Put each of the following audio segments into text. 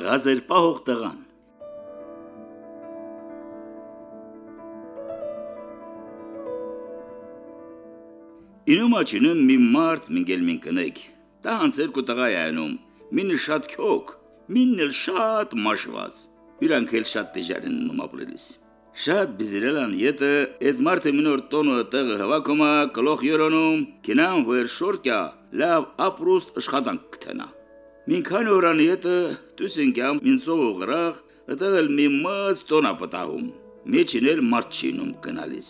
գազեր պահող տղան։ Ինում աչինում մի մարդ մինգել մին կնեք։ Դա հանցեր կտղա է անում։ Մինը շատ քոք, մինն էլ շատ մաշված։ Իրանք էլ շատ դժար են նոմ ապրելիս։ Շատ բիզրելան յետը այդ մարդը մինոր տոնը տեղը հավաքումա գլոխ յորոնում, կինան վեր շորկյա, լավ ապրուստ աշխատանք կթենա։ Մինքան օրան յետը դուսինգամ մինցով ուղրախ, այդել մի մած տոնա պտահում։ Մեջին էլ մարդ չինում կնալիս։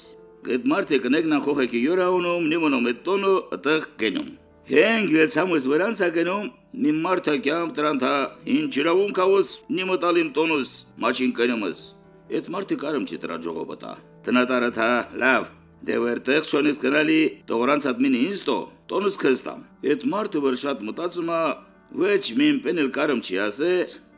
Այդ մարդը կնեկնա խոխեկի յորաունում, նիմոնում այդ տոնը այդեղ գնում։ Հենք վեցամս վրանցա գնում, մի մարդը կյամ տրանթա, ինչ իրավուն կավոս նիմոտալիմ տոնուս, մաչին կնումս։ Այդ մարդը կարում չի տրա ժողովտա։ Տնատարը թա, լավ, դե վերտեղ շոնից կնալի տողրանց ատմին ինձ տո, տոնուս քստամ։ Այդ մարդը վր շատ մտածում է, ոչ մին պենել կարում չի ասե,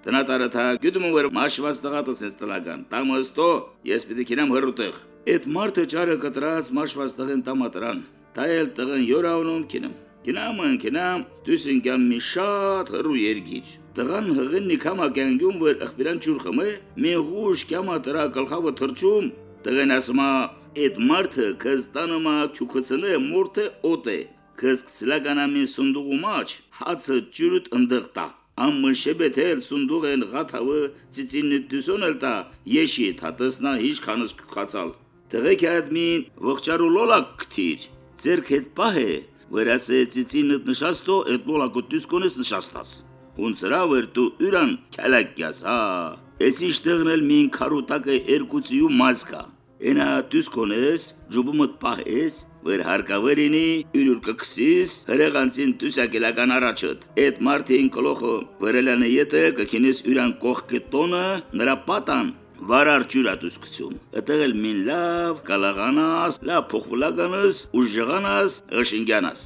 տնատարը թա, գյուդում վր մաշված տղատս ես տնական, տամստո, ես պիտի կինամ հրուտեղ։ Այդ մարդը ճարը կտրած մաշված տղեն տամատրան, տայել տղեն յորաունում կինեմ։ Կինամն կինամ դուսինգամ մի շատ հրու երգիչ։ Տղան հղնի կամա կանգյում վեր ըխբիրան ճուրխմը, մի հուշ կամա տրա կլխավը թրջում, տղեն ասմա այդ մարդը կստանոմա քյուքցնե մորթե օտե, կսկսլականամի սունդուղու մաչ, հացը ջուրուտ ընդղտա։ Ամը շեբեթել սունդուղեն գաթավը ծիծինը դուսոնել տա, եշի թատսնա հիշ քանս քացալ։ Տղեկ ադմին ողջարու լոլակ քթիր։ Ձերք հետ պահե, վրասե ծիծինդ նշաստո էդ լոլակը դուսկոնես նշաստաս։ Ունցրա վեր դու յուրան քալակյաս, հա։ Էսի շտեղնել մին քարուտակը երկուցիու մազկա։ Ենա դուսկոնես, ջուբումդ պահես, վեր հարկավերինի յուրուր կքսիս հրեղանցին դուսակելական առաջդ։ Էդ մարտին կլոխը վրելանը յետը կքինես յուրան կողքը տոնը նրա պատան վարար ջուրատուսկցում։ Այդտեղ մին լավ կալաղանաս, լավ փոխվլականս, ուժղանաս, ըշինգյանաս։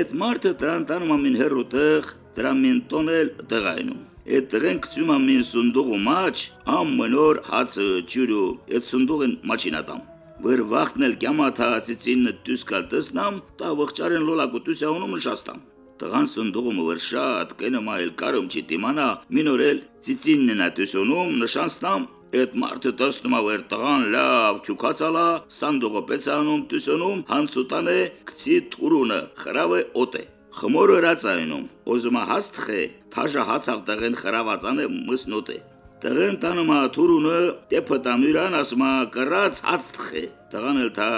Այդ մարդը տրանտանում ամին հերուտեղ, դրամին տոնել տղայնում։ Այդ տղեն կծում ամին սունդուղու մաչ, ամմնոր հացը ջուրու, այդ սունդուղին մաչինատամ։ Վեր վախտնել կյամաթա ծիծինը դուսկալ տեսնամ, տա վղճարեն լոլակուտուսյանում շաստամ։ Տղան սնդուղումը վեր շատ կենը մայել կարում չի տիմանա, մինորել ծիծինն նա տուսոնում նշանստամ Այդ մարդը տեսնում ավ տղան լավ քյուքացալա, սանդուղը պեցանում, տուսոնում, հանցուտան է, կցի տուրունը, խրավը օտե։ Խմորը հրացայնում, ոզումա հաստխե, թաժա հացավ տղեն խրավացան է մսնոտ է։ Տղեն տանում ա թուրունը, տեպը տամյուրան ասմա կրած հաստխե։ Տղան էլ թա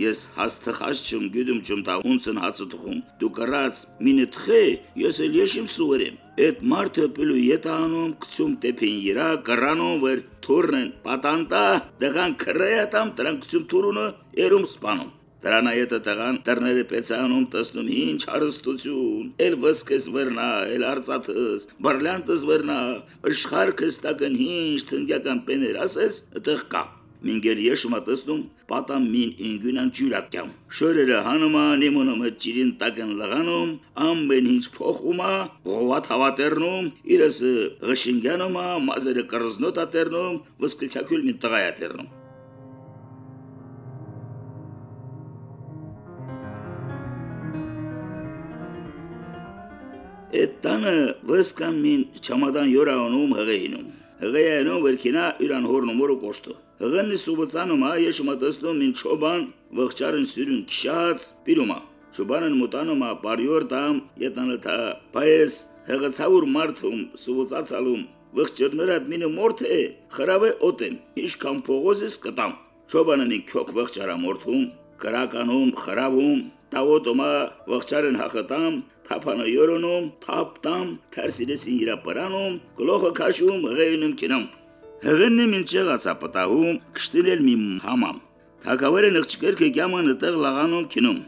ես հաստխաշ չում գյուդում չում տա ունցն հացը թխում։ Դու կրած մինը թխե, ես էլ եշիմ սուվերեմ։ Այդ մարդը պլու ետանում կցում տեպին իրա կրանում վեր թուրնեն պատանտա դղան քրեատամ դրանք կցում թուրունը երում սպանում։ Դրանայետը տղան դռները պեցանում տեսնում ինչ հարստություն, էլ վսկես վրնա, էլ արծաթս, բրլյանտս վրնա, ըշխարքս տակն ինչ թնդյական պեներ ասես, այդեղ կա։ Մինգեր եշումա տեսնում, պատամ մին ինգունան ջուրակյամ։ Շորերը հանումա, նիմոնում է ճիրին տակն լղանում, ամեն ինչ փոխումա, ղովատ հավատերնում, իրս ղշինգանումա, մազերը կրզնոտատերնում, վսկքյակյուլ մին տղայատերնում։ Այդ տանը վսկան մին չամադան յորանում հղեինում։ Հղեյանում վերքինա իրան հորնում որը կոշտը։ Հղենի սուբծանում ա եշմա տեսնում մին չոբան վղճարն սյուրուն քշած պիրումա։ Չոբանն մտանում ա բարյոր տամ ետանը թա պայես հղացավոր մարդում սուբծացալում վղճերները մինը մորթե խրավե օտեմ իշքան փողոզես կտամ։ Չոբանն ինքոք վղճարամորթում կրականում խրավում տավոտոմա ողջարեն հախտամ թափանը յորոնում թափտամ թարսիրեսին իրապարանում գլոխը քաշում ղեյնում կինում հղեննի մինչեղացա պտահում կշտինել մի համամ թակավերը նղճկերքը գաման տեղ լաղանում կինում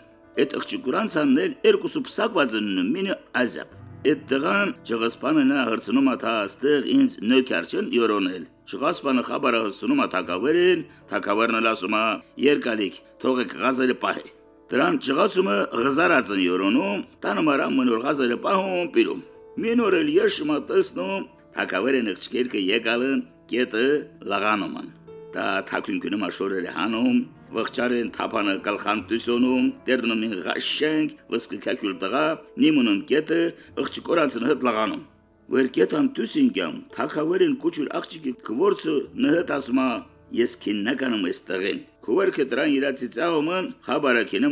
այդ աղջիկուրանցանն երկուսու փսակված են մինը ազապ Այդ տղան ճղասպանը նա հրցնում աթա աստեղ ինձ նոքարչն յորոնել։ Ճղասպանը խաբարը հսնում աթակավերին, թակավերն լասում է երկալիք, թողեք գազերը պահե։ Դրան ճղացումը գզարած են յորոնում, տանում արամ մնոր գազերը պահում պիրում։ Մինորել եշմա տեսնում, թակավերը նղճկերքը եկալն կետը լաղանոման։ Դա թակունկնում աշորերը հանում, վղճարեն թափանը գլխան տուսոնում դերնումին ղաշենք վսկկակյուլ տղա նիմունն կետը ըղճկորանցն հդ լղանում Վերկետան տուսինգամ թակավերին կուչուր աղջիկի կորցը նհդ ասմա ես քիննականում ես տղեն Քուվերքը դրան իրացի ծաղոմն խաբարակինը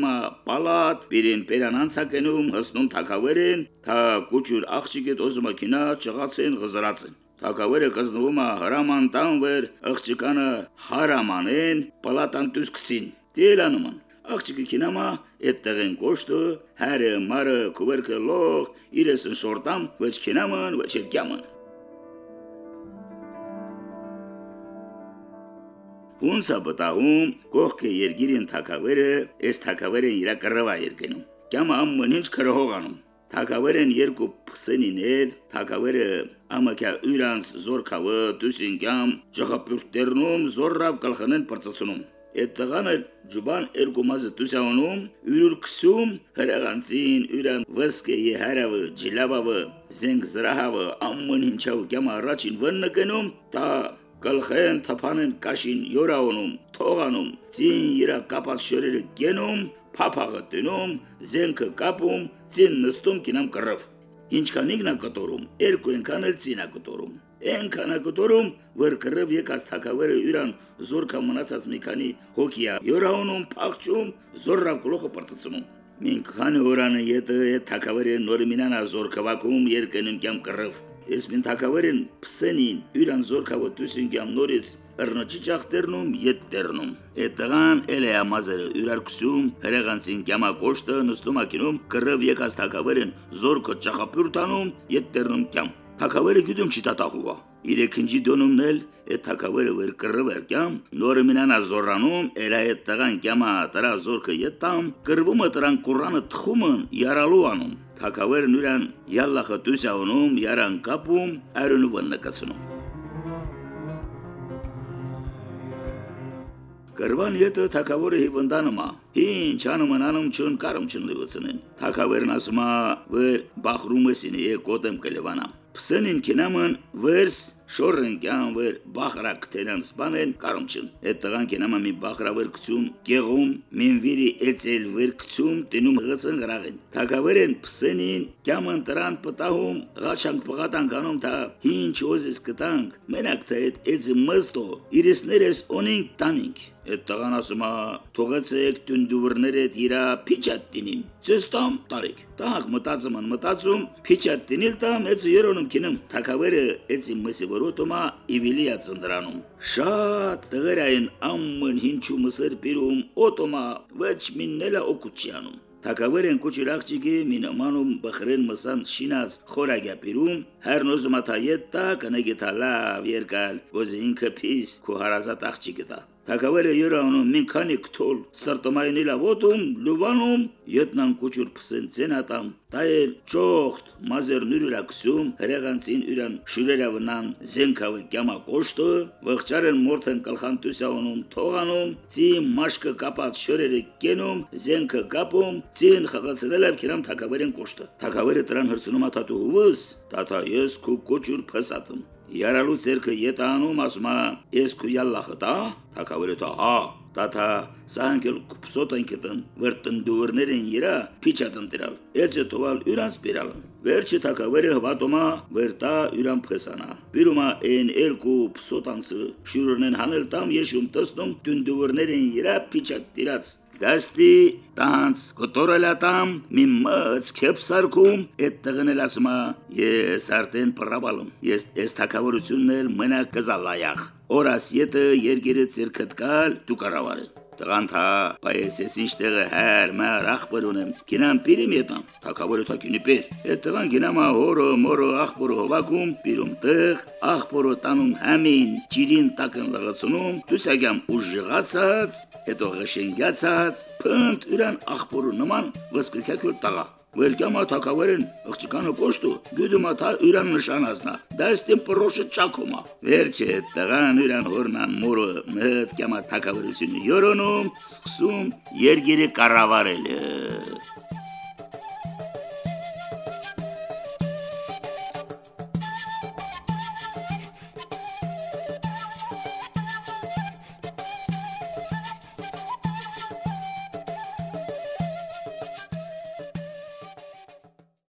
պալատ բիրին պերան անցակենում հսնում թակավերին թա կուչուր աղջիկի դոզմակինա ճղացեն գզրացեն Թակավերը կզնվում է հրաման տանվեր, աղջիկանը հարամանեն, պալատան տուսկցին, դիելանուման։ Աղջիկը քինամա այդ տեղեն կոշտը, հարը, մարը, կուվերքը լող, իրեսն շորտամ, ոչ քինաման, ոչ երկյաման։ Ունսա բտահում կողքը երգիրին թակավերը, այս թակավերեն իրա կռվա երկենում։ Կյամը ամեն ինչ քրհողանում։ Թակավերեն երկու փսենիներ, թակավերը ամակյա ուրանց զորքավը դուսինգամ ճղապուրտերնում զորրավ կլխնեն պրծծնում։ Այդ տղան էլ ջուբան երկու մազը դուսանում, ուրուր քսում, հրաղանցին, ուրան վսկե եհարավը, ջիլավավը, զենք զրահավը, ամեն ինչավ կյամ առաջին վննկնում, տա գլխեն թփանեն կաշին յորաոնում, թողանում, ցին իրա կապած շորերը գենում, փափաղը տնում, զենքը կապում, ցին նստում կինամ կռավ։ Ինչքան ինքնա կտորում, երկու ենքան էլ ցինա կտորում։ Ենքանա կտորում, որ կռավ եկած թակավերը յուրան զորքա մնացած մի քանի հոգիա։ Յորաոնում փախչում, զորրավ գլուխը բրծծնում։ Մին քանի օրանը յետը թակավերը նորմինանա զորքավակում երկենում կամ կռավ։ Ես մին թակավերին փսենին յուրան զորքավը դուսինգամ նորից Էրնոջի ճախտերնում ետ տերնում։ Էտղան էլե ամազերը յուրարկսում հրեղանցին կյամա կոշտը նստում ակինում կռվ եկած թակավերին զորքը ճախապյուրտանում ետ տերնում կյամ։ Թակավերը գյուդում չի տատախուվա իրեքնջի դոնումնել է թակավերը վեր կռվ երկամ նորը մինանա զորանում էրա է տղան կյամա տրա զորքը ետամ կռվումը տրան կուրանը թխումն յարալու անում թակավերը նուրան յալլախը դուսյանում յարան կապում արունուվն նկացնում Կրվան յետը թակավորը հիվանդանում է։ Ինչ անում անանում չուն կարում չն լիվցնեն։ Թակավերն ասում է, որ բախրումեսին է կոտեմ կլևանամ։ Փսենին կինամն վերս շորենկյան վեր բախրակ տերան սպանեն կարումչն այդ տղան կենամա մի բախրավեր կցում գեղում մինվիրի էցել վեր կցում տնում հղցն գրաղեն թակավերեն փսենին կյաման տրան պտահում ղաչանք պղատան կանում թա ինչ ոզես կտանք մենակ թե այդ էցը մստո իրեսներես օնինք տանինք Այդ տղան ասում է, թողեցեք տունդուրները իրա փիչատինին։ Ծստամ տարիք։ Տահակ մտածում են մտածում, փիչատինիլ տամ էց երոնում կինում։ Թակավերը էցի մսի որոտոմա իվիլիա ծնդրանում։ Շատ տղերային ամեն հինչու մսեր պիրում օտոմա ոչ միննելա օկուչյանում։ Թակավերեն կոչիրախճիգի մինամանում բխրեն մսան շինած խորագապիրում հերնոզմաթա յետտա կնեգետալա երկալ ոզի ինքը փիս քո հարազատ աղջիկը Թակավերը յորանում մին քանի կթոլ սրտմայնի լավոտում լուվանում ետնան կուչուր փսենցեն ատամ տայել ճոխտ մազերնուր ուրակսում հրեղանցին ուրան շուրերավնան զենքավը կյամա կոշտը վղճարեն մորթեն կլխանտուսյանում թողանում ցին մաշկը կապած շորերը կենում զենքը կապում Ցին խղացվել եւ քերամ թակավերեն կոշտը։ Թակավերը դրան հրցնում աթաթուհուս, տաթա ես քու կոչուր փսատում։ Երալու ցերքը յետանում ասումա ես քու յալլախտա, թակավերը թա հա, տաթա սանքել կուպսոտան կտն, վերտն դուրներեն երա փիչատն դրալ։ Էջը տովալ յուրանց բերալն։ Վերջը թակավերը հվատոմա վերտա յուրան փեսանա։ Բիրումա այն երկու փսոտանցը շուրունեն հանել տամ եշում տեսնում դունդուրներեն երա փիչատ դիրած։ Գաստի տանց կոտորելատամ մի մած քեպսարկում այդ տղնել ասма ես արդեն պրավալում ես այս թակավորությունն էլ մենակ կզալայախ օրաս յետը երգերը ցերքդ կալ դու կարավարը Տղանթա, բայց ես ինչ տեղը հեր մար ախպեր ունեմ։ Կինամ պիրիմ ետամ, թակավորը թակինի պեր։ Այդ տղան կինամա հորը մորը ախպորը հովակում, պիրում տեղ, ախպորը տանում համին, ճիրին տակն լղացնում, դուսագամ ուժղացած, հետո ղշենգացած, փնտ ուրան ախպորը նման վսկքյակյուր տղա։ Վերկյամա թակավերեն աղջկանը կոշտու, գյուդումա թա ուրան նշանազնա, դայստին պրոշը ճակոմա։ Վերջը տղան ուրան հորնան մորը մհդ կյամա թակավերությունը յորոնում, սկսում երգերը կարավարելը։